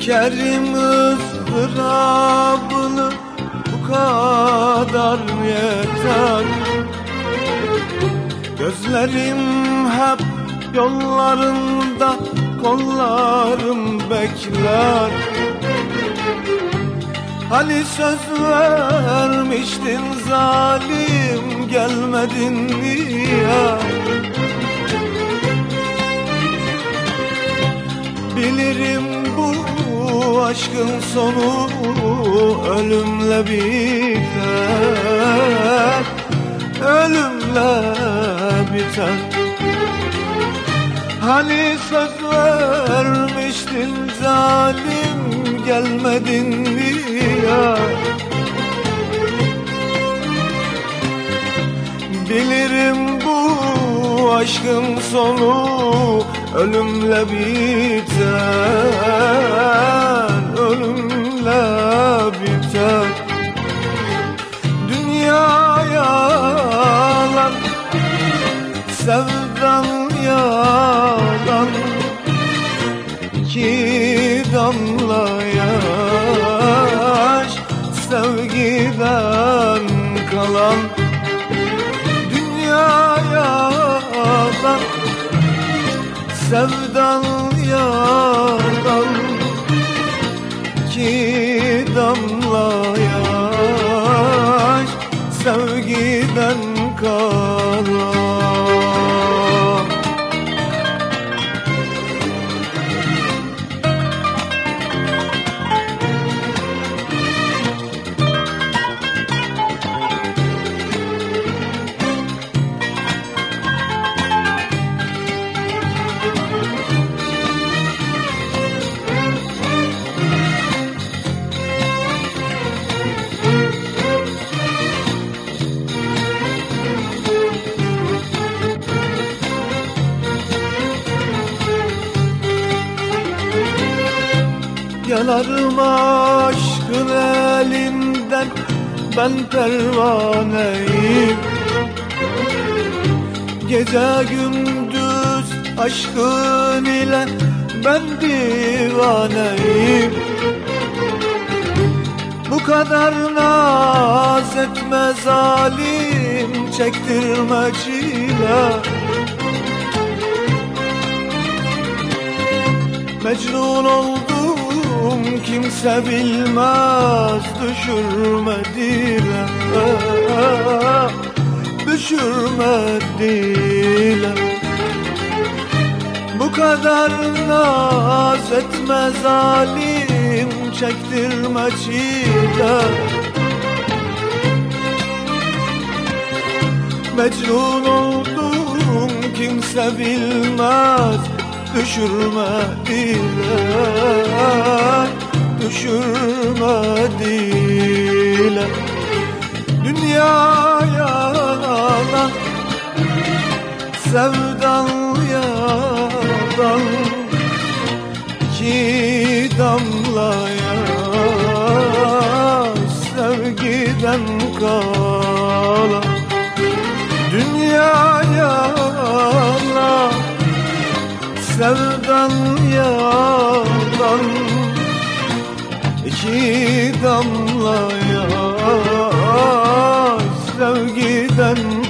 Kerim ızdırabını bu kadar yeter. Gözlerim hep yollarında kollarım bekler. Hani söz vermiştin zalim gelmedin niye? Bilirim aşkın sonu ölümle biter. Ölümle biter. Hani söz vermiştin zalim gelmedin mi ya Bilirim bu aşkın sonu ölümle biter Sevdan yalan İki damla yaş Sevgiden kalan Dünya yalan Sevdan yalan İki damla yaş Sevgiden kalan Yanarım aşkın elinden ben pervaneyim. Gece gündüz aşkın ile ben divaneyim. Bu kadar naz etme zalim çektirme çile. Mecnun oldum kimse bilmez Düşürme dile Düşürme dile Bu kadar naz etme zalim Çektirme çile. Mecnun oldum kimse bilmez Düşürme dile Düşürme dile Dünya yalan Sevdan yalan İki damla yaş Sevgiden kalan Dünya yalan Sevdan yalan İki damla yaş Sevgiden